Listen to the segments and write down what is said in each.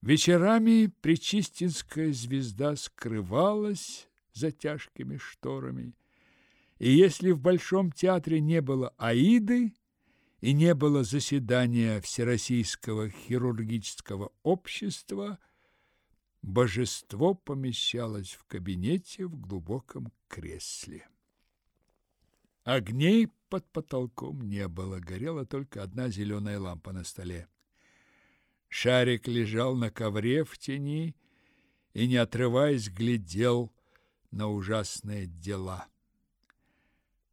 Вечерами Пречистинская звезда скрывалась за тяжкими шторами, и если в Большом театре не было Аиды и не было заседания Всероссийского хирургического общества, божество помещалось в кабинете в глубоком кресле. Огней под потолком не было, горела только одна зеленая лампа на столе. Шарик лежал на ковре в тени и, не отрываясь, глядел на ужасные дела.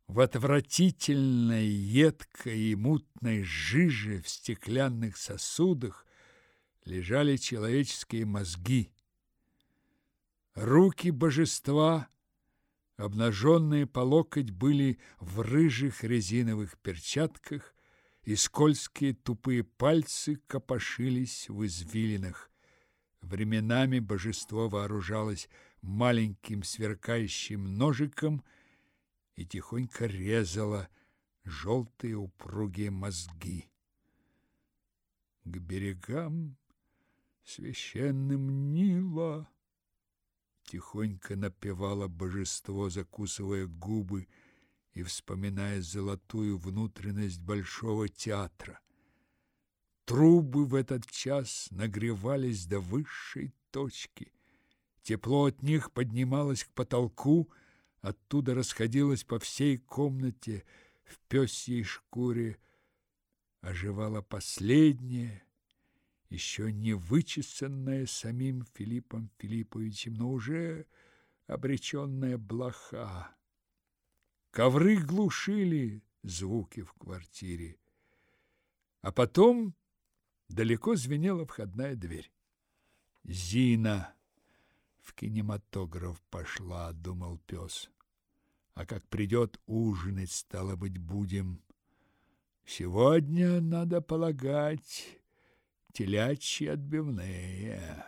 В отвратительной, едкой и мутной жиже в стеклянных сосудах лежали человеческие мозги. Руки божества, обнаженные по локоть, были в рыжих резиновых перчатках, и скользкие тупые пальцы копошились в извилинах. Временами божество вооружалось маленьким сверкающим ножиком и тихонько резало желтые упругие мозги. К берегам священным Нила тихонько напевало божество, закусывая губы, и вспоминая золотую внутренность Большого театра. Трубы в этот час нагревались до высшей точки. Тепло от них поднималось к потолку, оттуда расходилось по всей комнате в пёсьей шкуре, оживала последняя, еще не вычесанная самим Филиппом Филипповичем, но уже обреченная блоха. Ковры глушили звуки в квартире. А потом далеко звенела входная дверь. Зина в кинематограф пошла, думал пес. А как придет ужинать, стало быть, будем. Сегодня, надо полагать, телячьи отбивные.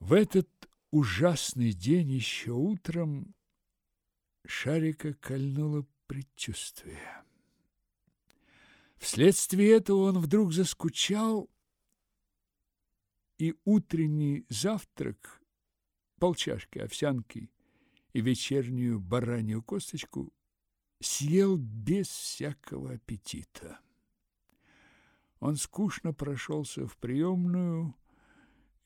В этот ужасный день еще утром Шарика кольнуло предчувствие. Вследствие этого он вдруг заскучал, и утренний завтрак, полчашки овсянки и вечернюю баранью косточку съел без всякого аппетита. Он скучно прошелся в приемную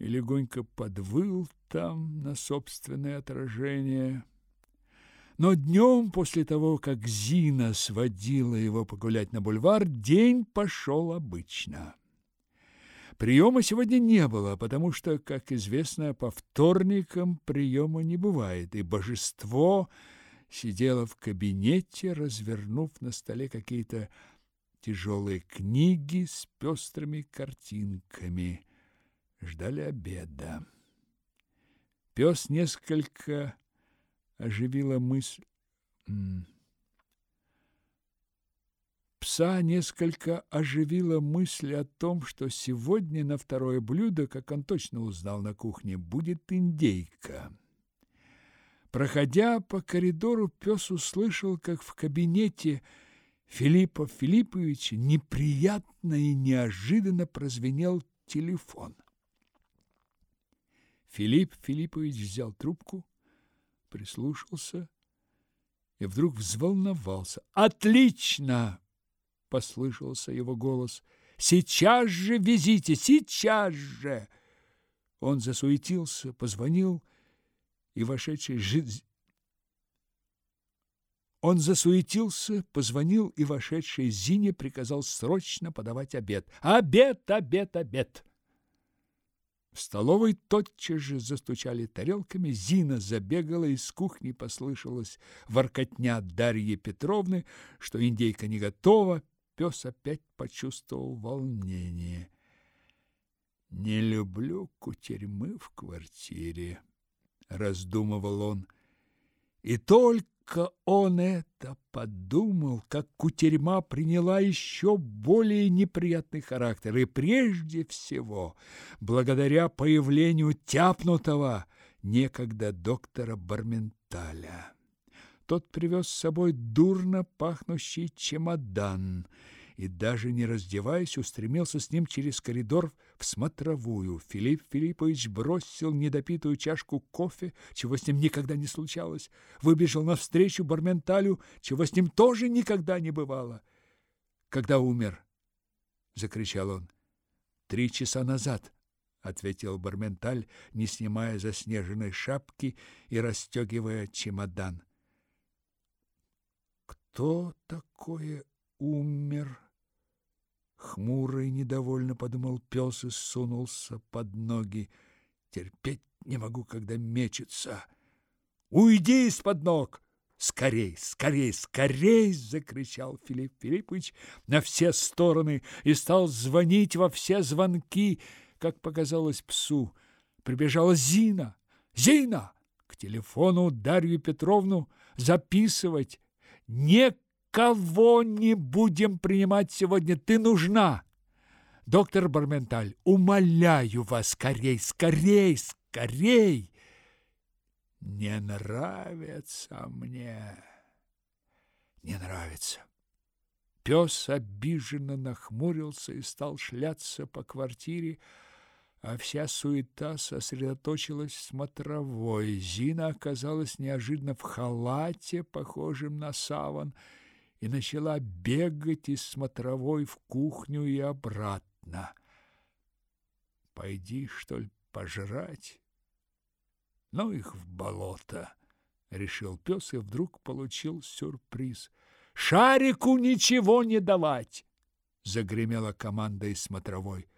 и легонько подвыл там на собственное отражение. Но днем, после того, как Зина сводила его погулять на бульвар, день пошел обычно. Приема сегодня не было, потому что, как известно, по вторникам приема не бывает, и божество сидело в кабинете, развернув на столе какие-то тяжелые книги с пестрыми картинками. Ждали обеда. Пес несколько оживила мысль... Пса несколько оживила мысль о том, что сегодня на второе блюдо, как он точно узнал на кухне, будет индейка. Проходя по коридору, пес услышал, как в кабинете Филиппа Филипповича неприятно и неожиданно прозвенел телефон. Филипп Филиппович взял трубку, прислушался и вдруг взволновался. «Отлично!» — послышался его голос. «Сейчас же везите! Сейчас же!» Он засуетился, позвонил, и вошедший жи... Он засуетился, позвонил, и вошедший Зине приказал срочно подавать обед. «Обед, обед, обед!» В столовой тотчас же застучали тарелками, Зина забегала, из кухни послышалась воркотня Дарьи Петровны, что индейка не готова, пес опять почувствовал волнение. «Не люблю кутерьмы в квартире», — раздумывал он, — «и только только он это подумал, как кутерьма приняла еще более неприятный характер, и прежде всего, благодаря появлению тяпнутого некогда доктора Барменталя. Тот привез с собой дурно пахнущий чемодан, и даже не раздеваясь, устремился с ним через коридор в смотровую. Филипп Филиппович бросил недопитую чашку кофе, чего с ним никогда не случалось, выбежал навстречу Барменталю, чего с ним тоже никогда не бывало. «Когда умер?» — закричал он. «Три часа назад», — ответил Барменталь, не снимая заснеженной шапки и расстегивая чемодан. «Кто такое умер?» Хмуро и недовольно подумал пес и сунулся под ноги. Терпеть не могу, когда мечется. Уйди из-под ног! Скорей, скорей, скорей! закричал Филипп Филиппович на все стороны и стал звонить во все звонки, как показалось псу. Прибежала Зина. Зина! К телефону Дарью Петровну записывать. Не Кого не будем принимать сегодня? Ты нужна. Доктор Барменталь, умоляю вас, скорей, скорей, скорей. Не нравится мне. Не нравится. Пес обиженно нахмурился и стал шляться по квартире, а вся суета сосредоточилась в смотровой. Зина оказалась неожиданно в халате, похожем на саван, и начала бегать из смотровой в кухню и обратно. Пойди, что ли, пожрать? Ну их в болото, решил пес и вдруг получил сюрприз. Шарику ничего не давать, загремела команда из смотровой.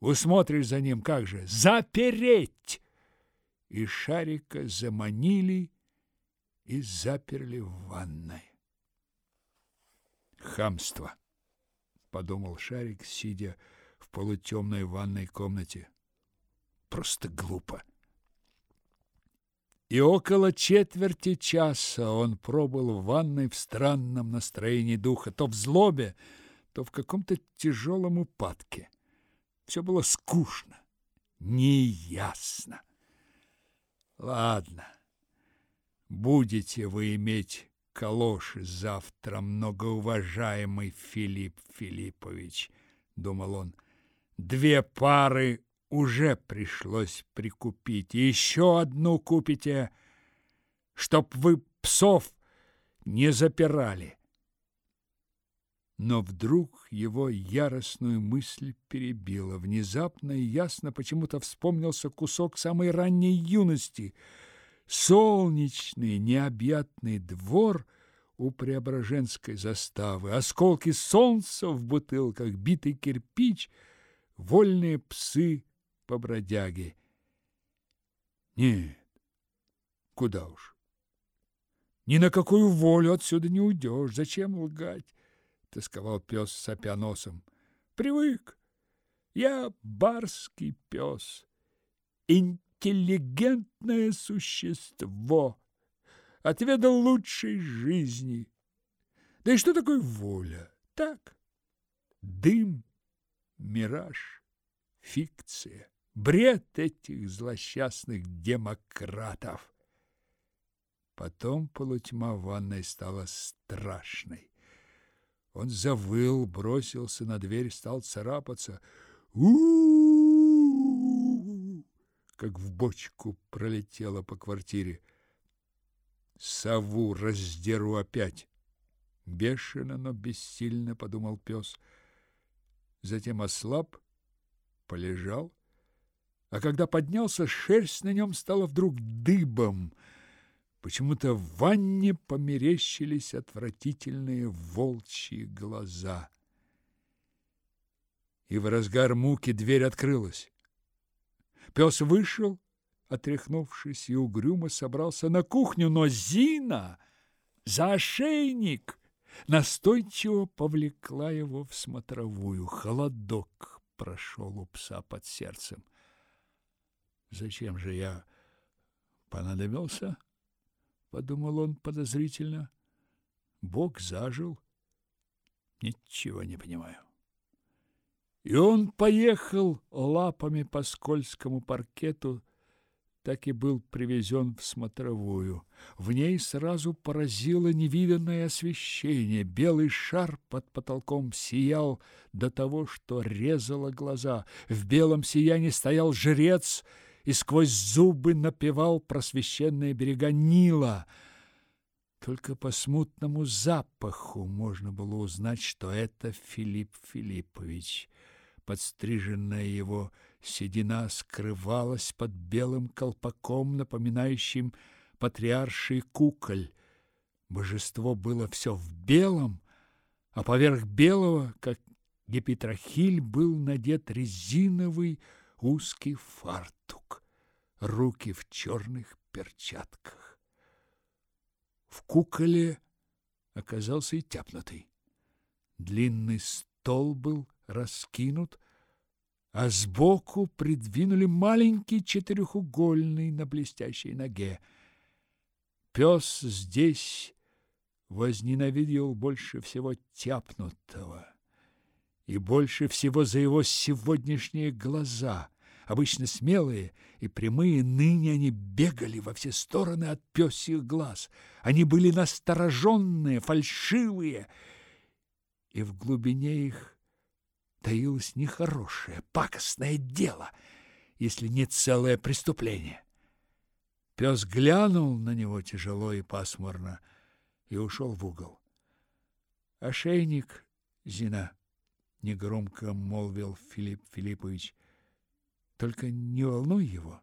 Усмотришь за ним как же? Запереть! И Шарика заманили и заперли в ванной. Хамство, подумал Шарик, сидя в полутемной ванной комнате. Просто глупо. И около четверти часа он пробыл в ванной в странном настроении духа, то в злобе, то в каком-то тяжелом упадке. Все было скучно, неясно. Ладно, будете вы иметь калоши завтра, многоуважаемый Филипп Филиппович, думал он. Две пары уже пришлось прикупить. еще одну купите, чтоб вы псов не запирали. Но вдруг его яростную мысль перебила. Внезапно и ясно почему-то вспомнился кусок самой ранней юности — солнечный необъятный двор у Преображенской заставы, осколки солнца в бутылках, битый кирпич, вольные псы по бродяге. Нет, куда уж. Ни на какую волю отсюда не уйдешь. Зачем лгать? Тосковал пес, сопя носом. Привык. Я барский пес. Интеллигент интеллигентное существо, отведал лучшей жизни. Да и что такое воля? Так, дым, мираж, фикция, бред этих злосчастных демократов. Потом полутьма в ванной стала страшной. Он завыл, бросился на дверь, стал царапаться. у как в бочку пролетела по квартире. Сову раздеру опять. Бешено, но бессильно, подумал пес. Затем ослаб, полежал, а когда поднялся, шерсть на нем стала вдруг дыбом. Почему-то в ванне померещились отвратительные волчьи глаза. И в разгар муки дверь открылась. Пес вышел, отряхнувшись, и угрюмо собрался на кухню, но Зина за ошейник настойчиво повлекла его в смотровую. Холодок прошел у пса под сердцем. «Зачем же я понадобился?» — подумал он подозрительно. «Бог зажил. Ничего не понимаю». И он поехал лапами по скользкому паркету, так и был привезен в смотровую. В ней сразу поразило невиданное освещение. Белый шар под потолком сиял до того, что резало глаза. В белом сиянии стоял жрец и сквозь зубы напевал просвещенные берега Нила. Только по смутному запаху можно было узнать, что это Филипп Филиппович. Подстриженная его Седина скрывалась под белым колпаком, напоминающим патриарший куколь. Божество было все в белом, а поверх белого, как гепитрахиль, был надет резиновый узкий фартук, руки в черных перчатках. В куколе оказался и тяпнутый. Длинный стол был раскинут, а сбоку придвинули маленький четырехугольный на блестящей ноге. Пес здесь возненавидел больше всего тяпнутого и больше всего за его сегодняшние глаза. Обычно смелые и прямые, ныне они бегали во все стороны от пёсьих глаз. Они были настороженные, фальшивые, и в глубине их таилось нехорошее, пакостное дело, если не целое преступление. Пес глянул на него тяжело и пасмурно и ушел в угол. «Ошейник, Зина!» — негромко молвил Филипп Филиппович. «Только не волнуй его».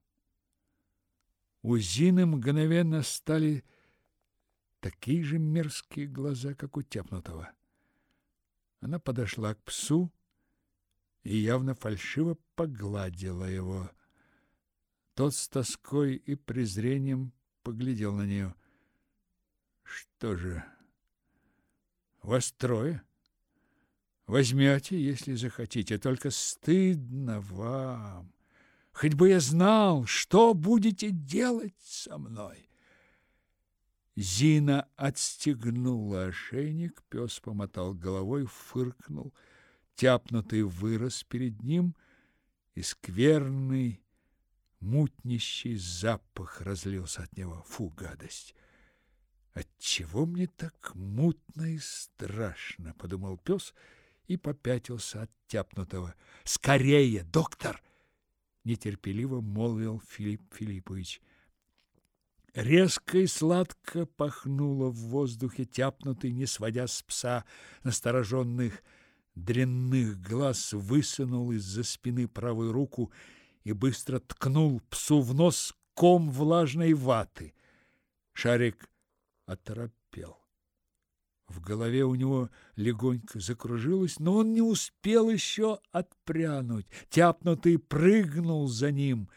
У Зины мгновенно стали такие же мерзкие глаза, как у тяпнутого. Она подошла к псу, и явно фальшиво погладила его. Тот с тоской и презрением поглядел на нее. Что же, вас трое? Возьмете, если захотите, только стыдно вам. Хоть бы я знал, что будете делать со мной. Зина отстегнула ошейник, пес помотал головой, фыркнул — Тяпнутый вырос перед ним, и скверный, мутнищий запах разлился от него. Фу, гадость! Отчего мне так мутно и страшно, подумал пес и попятился от тяпнутого. Скорее, доктор! нетерпеливо молвил Филипп Филиппович. Резко и сладко пахнуло в воздухе тяпнутый, не сводя с пса настороженных дрянных глаз высунул из-за спины правую руку и быстро ткнул псу в нос ком влажной ваты. Шарик оторопел. В голове у него легонько закружилось, но он не успел еще отпрянуть. Тяпнутый прыгнул за ним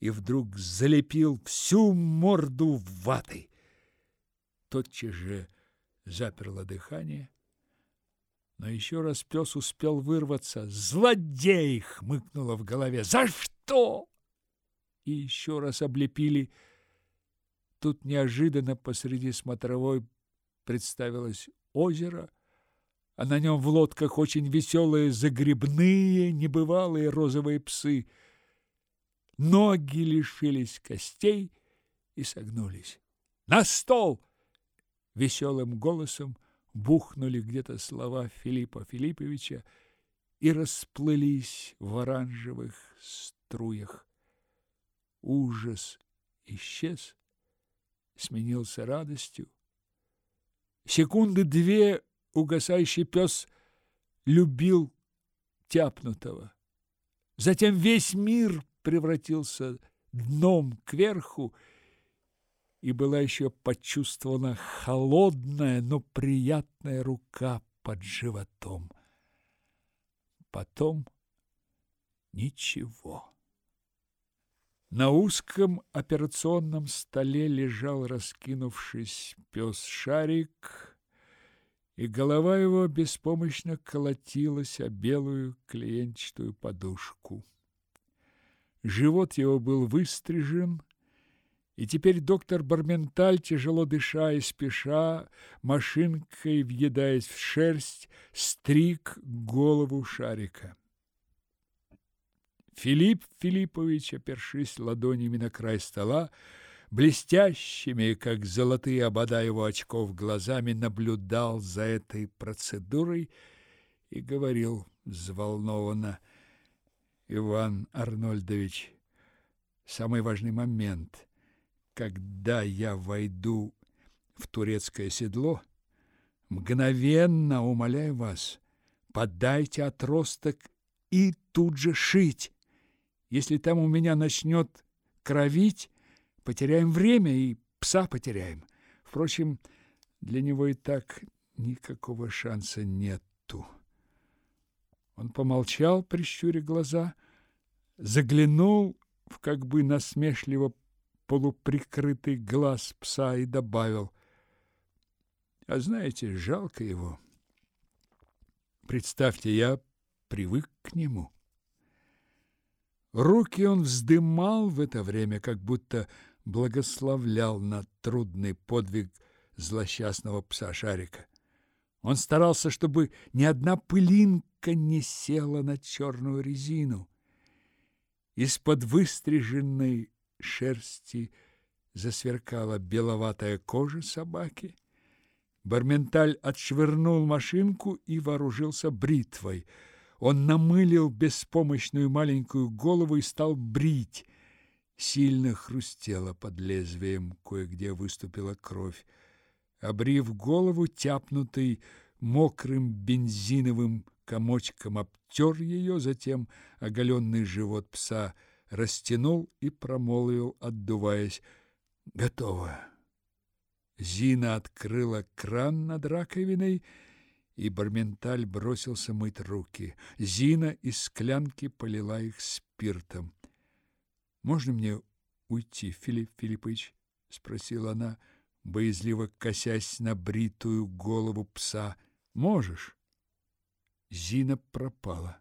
и вдруг залепил всю морду ватой. Тотчас же заперло дыхание, но еще раз пес успел вырваться. «Злодей!» — хмыкнуло в голове. «За что?» И еще раз облепили. Тут неожиданно посреди смотровой представилось озеро, а на нем в лодках очень веселые загребные, небывалые розовые псы. Ноги лишились костей и согнулись. «На стол!» — веселым голосом бухнули где-то слова Филиппа Филипповича и расплылись в оранжевых струях. Ужас исчез, сменился радостью. Секунды две угасающий пес любил тяпнутого. Затем весь мир превратился дном кверху, и была еще почувствована холодная, но приятная рука под животом. Потом ничего. На узком операционном столе лежал, раскинувшись, пес Шарик, и голова его беспомощно колотилась о белую клиентчатую подушку. Живот его был выстрижен, и теперь доктор Барменталь, тяжело дыша и спеша, машинкой въедаясь в шерсть, стриг голову шарика. Филипп Филиппович, опершись ладонями на край стола, блестящими, как золотые обода его очков, глазами наблюдал за этой процедурой и говорил взволнованно: "Иван Арнольдович, самый важный момент, когда я войду в турецкое седло, мгновенно умоляю вас, подайте отросток и тут же шить. Если там у меня начнет кровить, потеряем время и пса потеряем. Впрочем, для него и так никакого шанса нету. Он помолчал, прищуря глаза, заглянул в как бы насмешливо полуприкрытый глаз пса и добавил: "А знаете, жалко его. Представьте, я привык к нему". Руки он вздымал в это время, как будто благословлял на трудный подвиг злосчастного пса Шарика. Он старался, чтобы ни одна пылинка не села на черную резину. Из-под выстриженной шерсти засверкала беловатая кожа собаки. Барменталь отшвырнул машинку и вооружился бритвой. Он намылил беспомощную маленькую голову и стал брить сильно хрустело под лезвием, кое-где выступила кровь. Обрив голову, тяпнутый мокрым бензиновым комочком обтер ее, затем оголенный живот пса растянул и промолвил, отдуваясь, «Готово». Зина открыла кран над раковиной, и Барменталь бросился мыть руки. Зина из склянки полила их спиртом. Можно мне уйти, Филипп Филиппович? спросила она, боязливо косясь на бритую голову пса. Можешь. Зина пропала.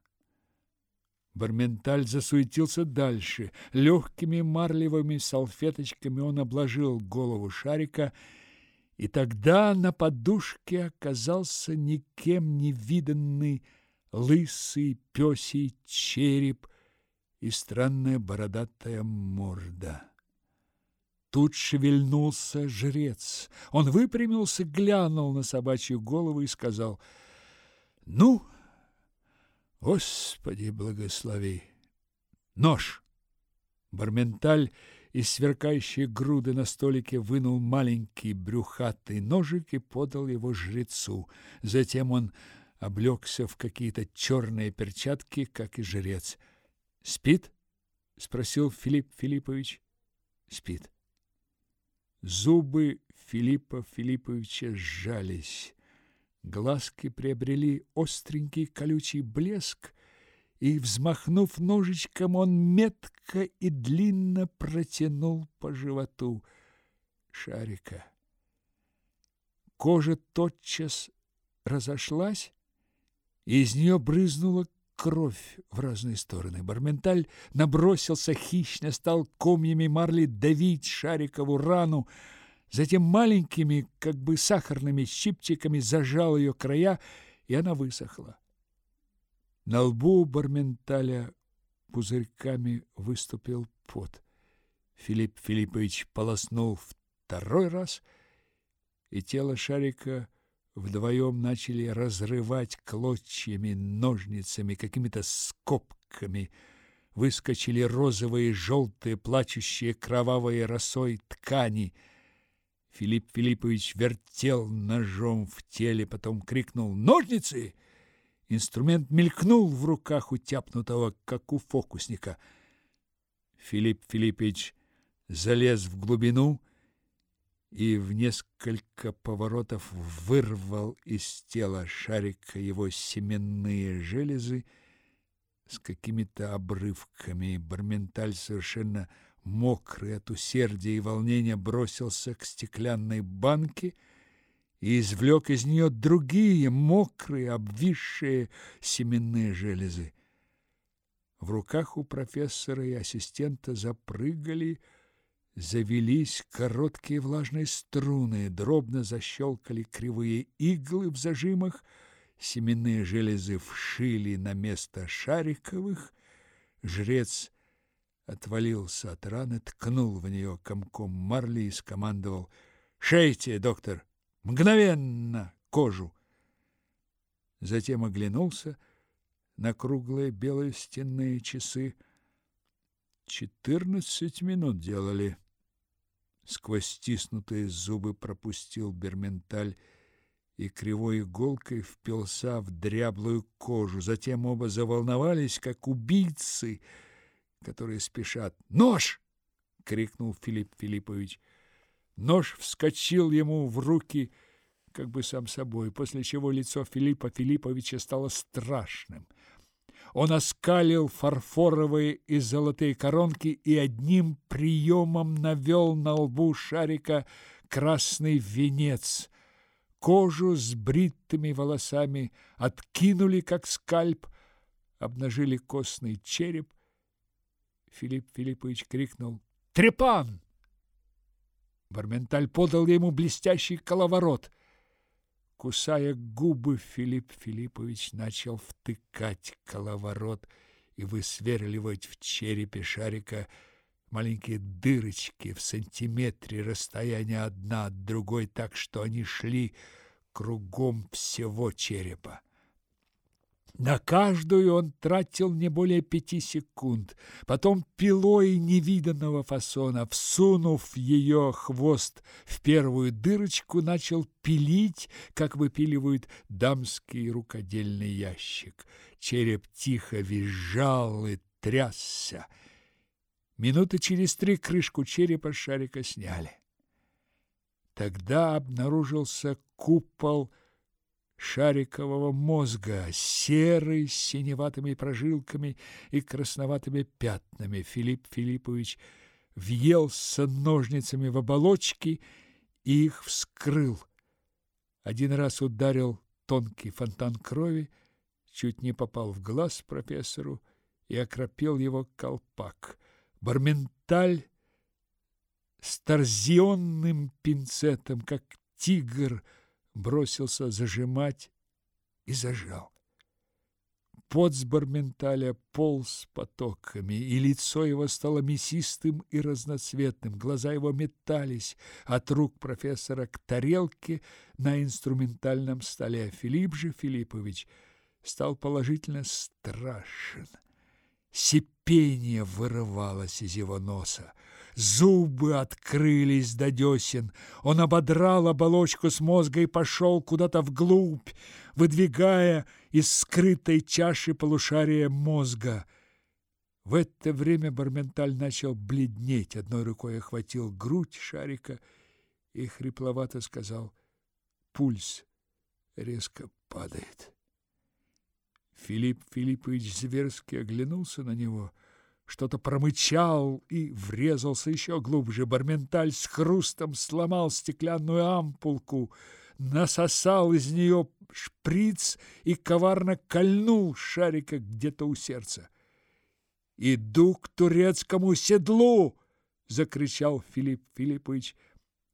Барменталь засуетился дальше. Легкими марлевыми салфеточками он обложил голову шарика, и тогда на подушке оказался никем не виданный лысый пёсий череп и странная бородатая морда. Тут шевельнулся жрец. Он выпрямился, глянул на собачью голову и сказал, «Ну, Господи, благослови! Нож!» Барменталь из сверкающей груды на столике вынул маленький брюхатый ножик и подал его жрецу. Затем он облегся в какие-то черные перчатки, как и жрец. Спит? спросил Филипп Филиппович. Спит. Зубы Филиппа Филипповича сжались. Глазки приобрели остренький колючий блеск, и, взмахнув ножичком, он метко и длинно протянул по животу шарика. Кожа тотчас разошлась, и из нее брызнула кровь в разные стороны. Барменталь набросился хищно, стал комьями марли давить шарикову рану, затем маленькими, как бы сахарными щипчиками зажал ее края, и она высохла. На лбу Барменталя пузырьками выступил пот. Филипп Филиппович полоснул второй раз, и тело шарика вдвоем начали разрывать клочьями, ножницами, какими-то скобками. Выскочили розовые, желтые, плачущие кровавой росой ткани. Филипп Филиппович вертел ножом в теле, потом крикнул «Ножницы!». Инструмент мелькнул в руках у тяпнутого, как у фокусника. Филипп Филиппович залез в глубину и в несколько поворотов вырвал из тела шарика его семенные железы с какими-то обрывками. Барменталь совершенно мокрый от усердия и волнения бросился к стеклянной банке и извлек из нее другие мокрые, обвисшие семенные железы. В руках у профессора и ассистента запрыгали завелись короткие влажные струны, дробно защелкали кривые иглы в зажимах, семенные железы вшили на место шариковых, Жрец отвалился от раны, ткнул в нее комком марли и скомандовал «Шейте, доктор! Мгновенно кожу!» Затем оглянулся на круглые белые стенные часы. Четырнадцать минут делали. Сквозь стиснутые зубы пропустил Берменталь и кривой иголкой впился в дряблую кожу. Затем оба заволновались, как убийцы, которые спешат. «Нож!» — крикнул Филипп Филиппович. Нож вскочил ему в руки, как бы сам собой, после чего лицо Филиппа Филипповича стало страшным. Он оскалил фарфоровые и золотые коронки и одним приемом навел на лбу шарика красный венец. Кожу с бритыми волосами откинули, как скальп, обнажили костный череп. Филипп Филиппович крикнул «Трепан!» Барменталь подал ему блестящий коловорот. Кусая губы, Филипп Филиппович начал втыкать коловорот и высверливать в черепе шарика маленькие дырочки в сантиметре расстояния одна от другой, так что они шли кругом всего черепа. На каждую он тратил не более пяти секунд. Потом пилой невиданного фасона, всунув ее хвост в первую дырочку, начал пилить, как выпиливают дамский рукодельный ящик. Череп тихо визжал и трясся. Минуты через три крышку черепа шарика сняли. Тогда обнаружился купол шарикового мозга, серый, с синеватыми прожилками и красноватыми пятнами. Филипп Филиппович въелся ножницами в оболочки и их вскрыл. Один раз ударил тонкий фонтан крови, чуть не попал в глаз профессору и окропил его колпак. Барменталь с торзионным пинцетом, как тигр, бросился зажимать и зажал. Пот с Барменталя полз потоками, и лицо его стало мясистым и разноцветным. Глаза его метались от рук профессора к тарелке на инструментальном столе. Филипп же Филиппович стал положительно страшен. Сипение вырывалось из его носа. Зубы открылись до десен. Он ободрал оболочку с мозга и пошел куда-то вглубь, выдвигая из скрытой чаши полушария мозга. В это время Барменталь начал бледнеть. Одной рукой охватил грудь шарика и хрипловато сказал «Пульс резко падает». Филипп Филиппович зверски оглянулся на него – что-то промычал и врезался еще глубже. Барменталь с хрустом сломал стеклянную ампулку, насосал из нее шприц и коварно кольнул шарика где-то у сердца. «Иду к турецкому седлу!» — закричал Филипп Филиппович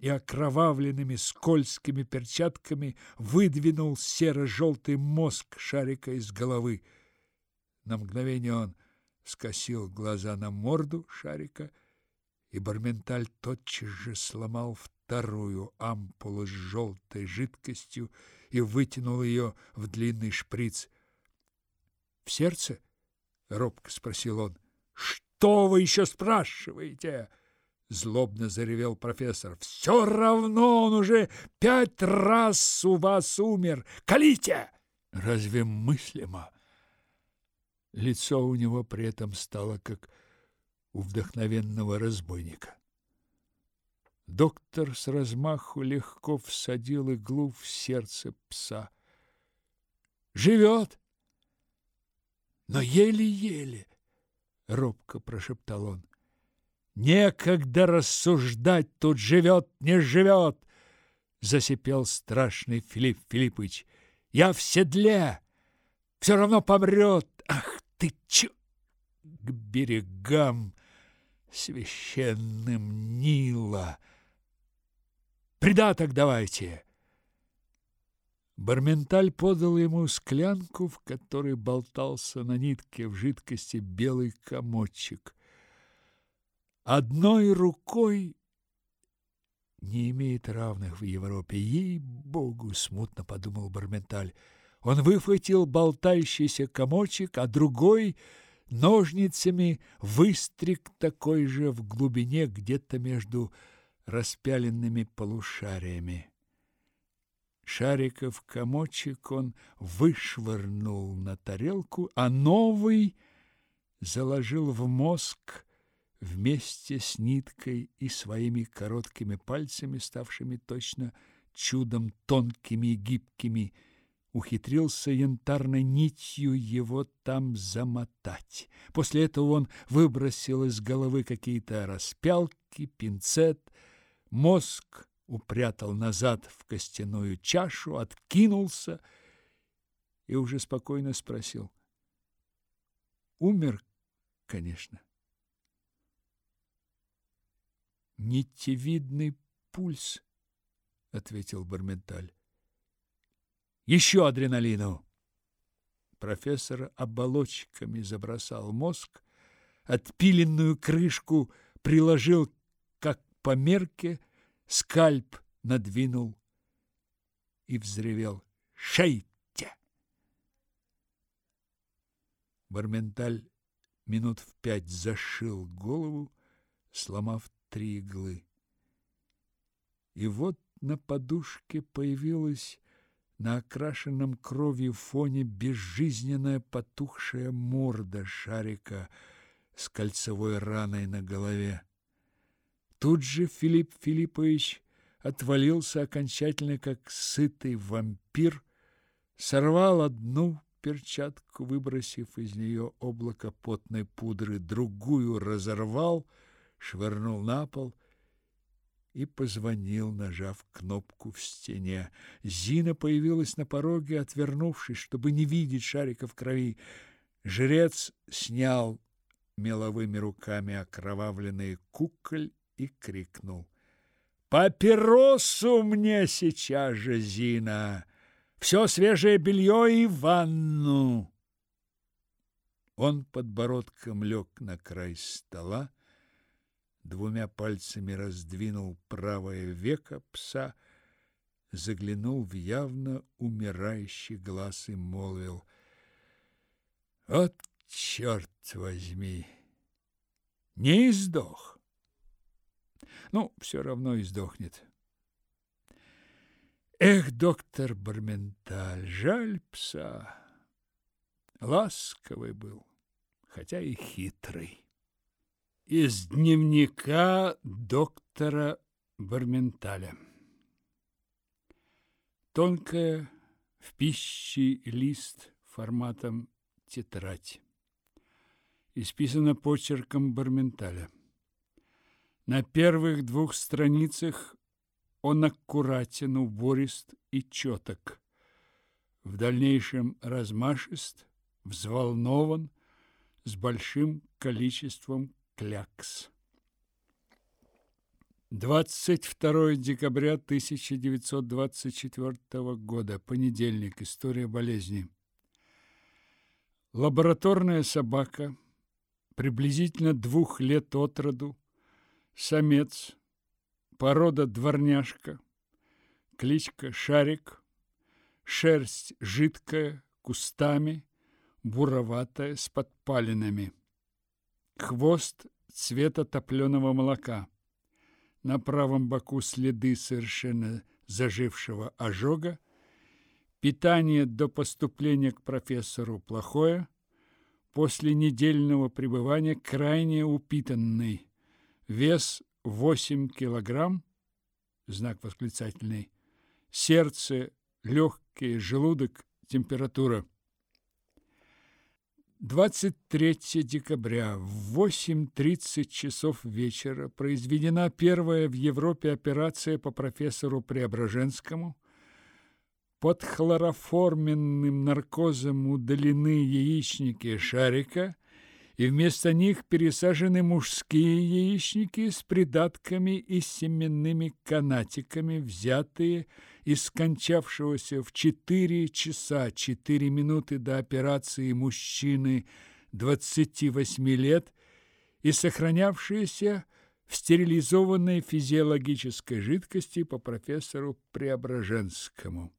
и окровавленными скользкими перчатками выдвинул серо-желтый мозг шарика из головы. На мгновение он скосил глаза на морду шарика, и Барменталь тотчас же сломал вторую ампулу с желтой жидкостью и вытянул ее в длинный шприц. «В сердце?» — робко спросил он. «Что вы еще спрашиваете?» Злобно заревел профессор. «Все равно он уже пять раз у вас умер! Колите!» «Разве мыслимо?» Лицо у него при этом стало как у вдохновенного разбойника. Доктор с размаху легко всадил иглу в сердце пса. «Живет!» «Но еле-еле!» — робко прошептал он. «Некогда рассуждать, тут живет, не живет!» — засипел страшный Филипп Филиппович. «Я в седле! Все равно помрет! Ах ты чё? К берегам священным Нила. Придаток давайте. Барменталь подал ему склянку, в которой болтался на нитке в жидкости белый комочек. Одной рукой не имеет равных в Европе. Ей-богу, смутно подумал Барменталь. Он выхватил болтающийся комочек, а другой ножницами выстриг такой же в глубине где-то между распяленными полушариями. Шариков комочек он вышвырнул на тарелку, а новый заложил в мозг вместе с ниткой и своими короткими пальцами, ставшими точно чудом тонкими и гибкими, ухитрился янтарной нитью его там замотать. После этого он выбросил из головы какие-то распялки, пинцет, мозг упрятал назад в костяную чашу, откинулся и уже спокойно спросил. Умер, конечно. Нитевидный пульс, ответил Барменталь. Еще адреналину. Профессор оболочками забросал мозг, отпиленную крышку приложил как по мерке, скальп надвинул и взревел «Шейте!». Барменталь минут в пять зашил голову, сломав три иглы. И вот на подушке появилась на окрашенном кровью фоне безжизненная потухшая морда шарика с кольцевой раной на голове. Тут же Филипп Филиппович отвалился окончательно, как сытый вампир, сорвал одну перчатку, выбросив из нее облако потной пудры, другую разорвал — швырнул на пол и позвонил, нажав кнопку в стене. Зина появилась на пороге, отвернувшись, чтобы не видеть шарика в крови. Жрец снял меловыми руками окровавленный куколь и крикнул. «Папиросу мне сейчас же, Зина! Все свежее белье и ванну!» Он подбородком лег на край стола, двумя пальцами раздвинул правое веко пса, заглянул в явно умирающий глаз и молвил: "От черт возьми, не издох. Ну, все равно издохнет. Эх, доктор Барменталь, жаль пса. Ласковый был, хотя и хитрый из дневника доктора Барменталя. Тонкая в пище лист форматом тетрадь. Исписано почерком Барменталя. На первых двух страницах он аккуратен, уборист и четок. В дальнейшем размашист, взволнован, с большим количеством клякс. 22 декабря 1924 года. Понедельник. История болезни. Лабораторная собака, приблизительно двух лет от роду, самец, порода дворняжка, кличка Шарик, шерсть жидкая, кустами, буроватая, с подпалинами хвост цвета топленого молока. На правом боку следы совершенно зажившего ожога. Питание до поступления к профессору плохое. После недельного пребывания крайне упитанный. Вес 8 килограмм, знак восклицательный. Сердце, легкие, желудок, температура 23 декабря в 8.30 часов вечера произведена первая в Европе операция по профессору Преображенскому. Под хлороформенным наркозом удалены яичники шарика, и вместо них пересажены мужские яичники с придатками и семенными канатиками, взятые и скончавшегося в 4 часа 4 минуты до операции мужчины 28 лет и сохранявшиеся в стерилизованной физиологической жидкости по профессору Преображенскому.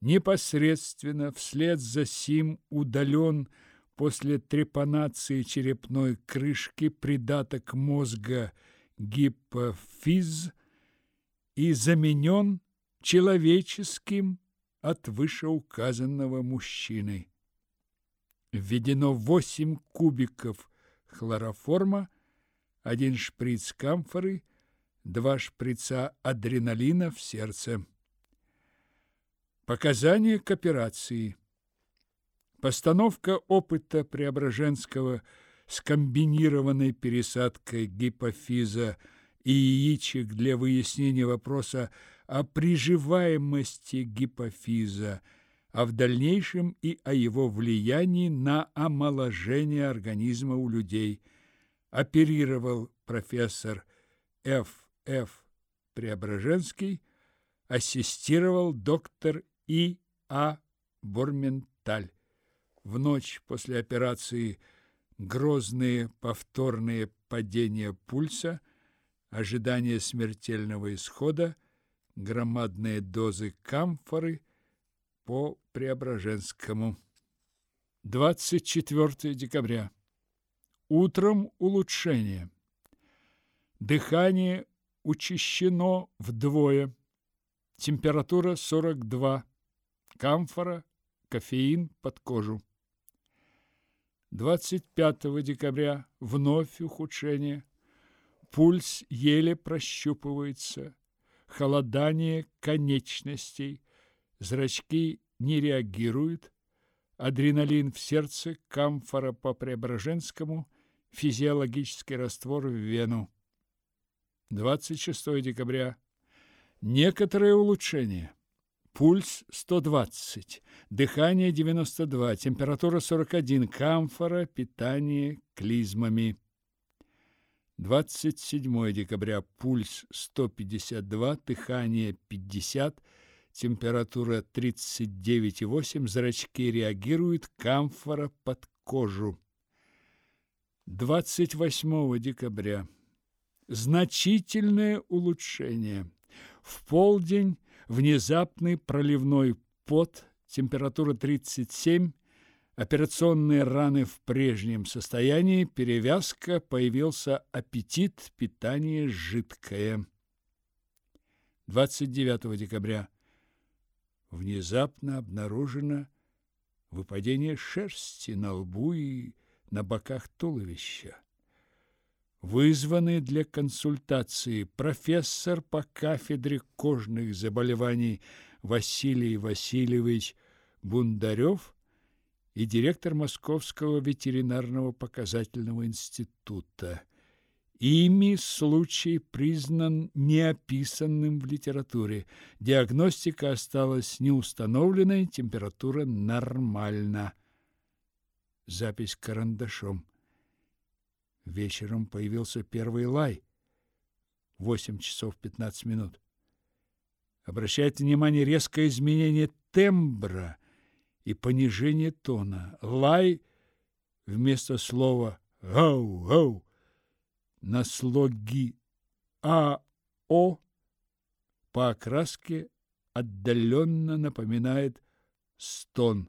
Непосредственно вслед за сим удален после трепанации черепной крышки придаток мозга гипофиз и заменен человеческим от вышеуказанного мужчины. Введено 8 кубиков хлороформа, один шприц камфоры, два шприца адреналина в сердце. Показания к операции. Постановка опыта Преображенского с комбинированной пересадкой гипофиза и яичек для выяснения вопроса о приживаемости гипофиза, а в дальнейшем и о его влиянии на омоложение организма у людей – оперировал профессор Ф. Ф. Преображенский, ассистировал доктор И. А. Борменталь. В ночь после операции грозные повторные падения пульса, ожидание смертельного исхода, громадные дозы камфоры по Преображенскому. 24 декабря. Утром улучшение. Дыхание учащено вдвое. Температура 42. Камфора, кофеин под кожу. 25 декабря вновь ухудшение. Пульс еле прощупывается. Холодание конечностей. Зрачки не реагируют. Адреналин в сердце, камфора по Преображенскому, физиологический раствор в вену. 26 декабря. Некоторое улучшение. Пульс 120, дыхание 92, температура 41, камфора, питание клизмами. 27 декабря. Пульс 152, дыхание 50, температура 39,8, зрачки реагируют, камфора под кожу. 28 декабря. Значительное улучшение. В полдень внезапный проливной пот, температура 37, операционные раны в прежнем состоянии, перевязка, появился аппетит, питание жидкое. 29 декабря. Внезапно обнаружено выпадение шерсти на лбу и на боках туловища. Вызванный для консультации профессор по кафедре кожных заболеваний Василий Васильевич Бундарев и директор Московского ветеринарного показательного института. Ими случай признан неописанным в литературе. Диагностика осталась неустановленной, температура нормальна. Запись карандашом. Вечером появился первый лай. Восемь часов пятнадцать минут. Обращает внимание резкое изменение тембра и понижение тона. Лай вместо слова «гау-гау» на слоги «а-о» по окраске отдаленно напоминает стон.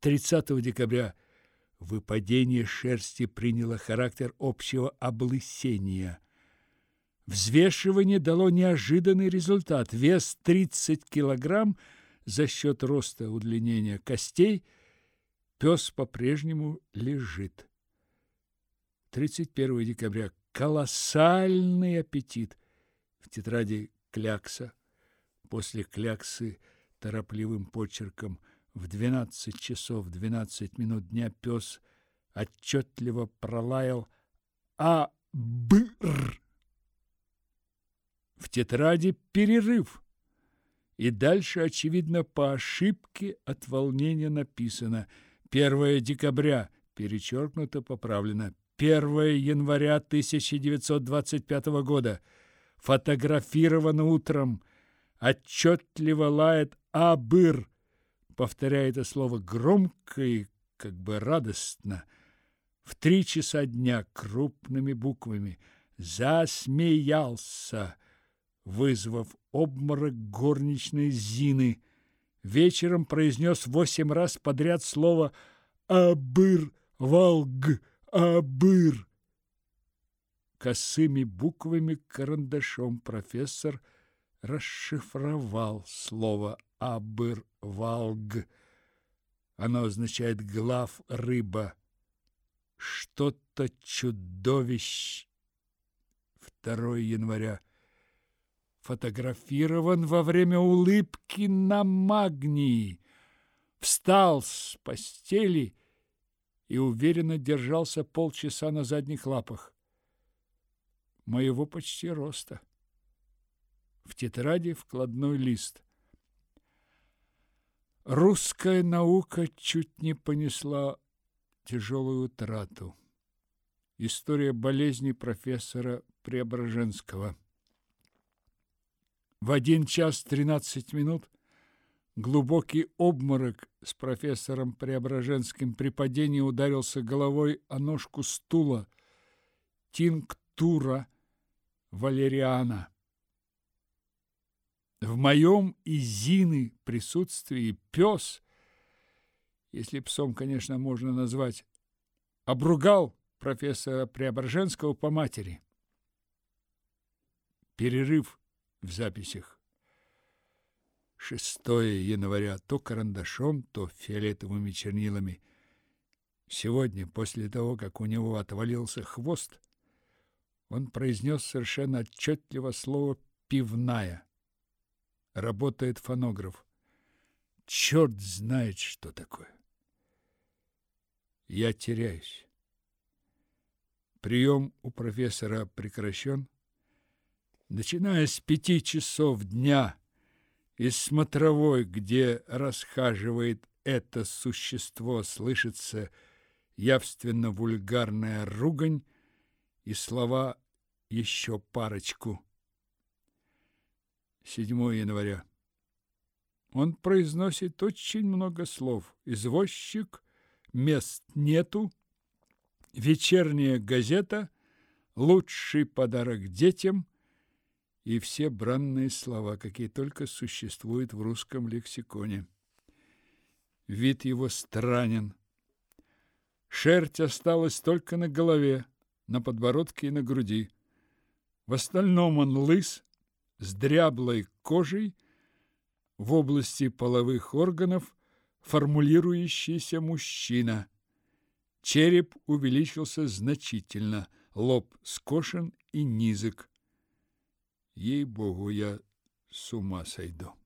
30 декабря выпадение шерсти приняло характер общего облысения. Взвешивание дало неожиданный результат. Вес 30 килограмм за счет роста удлинения костей. Пес по-прежнему лежит. 31 декабря. Колоссальный аппетит. В тетради клякса. После кляксы торопливым почерком – в двенадцать часов двенадцать минут дня пес отчетливо пролаял «А бр!» В тетради перерыв. И дальше, очевидно, по ошибке от волнения написано. «1 декабря», перечеркнуто, поправлено, 1 января 1925 года, фотографировано утром – отчетливо лает «абыр», повторяя это слово громко и как бы радостно. В три часа дня крупными буквами «засмеялся», вызвав обморок горничной Зины. Вечером произнес восемь раз подряд слово «абыр», «валг», «абыр». Косыми буквами карандашом профессор расшифровал слово «абыр-валг». Оно означает «глав рыба». Что-то чудовищ. 2 января. Фотографирован во время улыбки на магнии. Встал с постели и уверенно держался полчаса на задних лапах моего почти роста. В тетради вкладной лист. Русская наука чуть не понесла тяжелую утрату. История болезни профессора Преображенского. В один час тринадцать минут глубокий обморок с профессором Преображенским при падении ударился головой о ножку стула. Тинктура – Валериана. В моем и Зины присутствии пес, если псом, конечно, можно назвать, обругал профессора Преображенского по матери. Перерыв в записях. 6 января то карандашом, то фиолетовыми чернилами. Сегодня, после того, как у него отвалился хвост, он произнес совершенно отчетливо слово «пивная». Работает фонограф. Черт знает, что такое. Я теряюсь. Прием у профессора прекращен. Начиная с пяти часов дня из смотровой, где расхаживает это существо, слышится явственно вульгарная ругань, и слова еще парочку. 7 января. Он произносит очень много слов. Извозчик, мест нету, вечерняя газета, лучший подарок детям и все бранные слова, какие только существуют в русском лексиконе. Вид его странен. Шерсть осталась только на голове на подбородке и на груди. В остальном он лыс, с дряблой кожей, в области половых органов формулирующийся мужчина. Череп увеличился значительно, лоб скошен и низок. Ей-богу, я с ума сойду.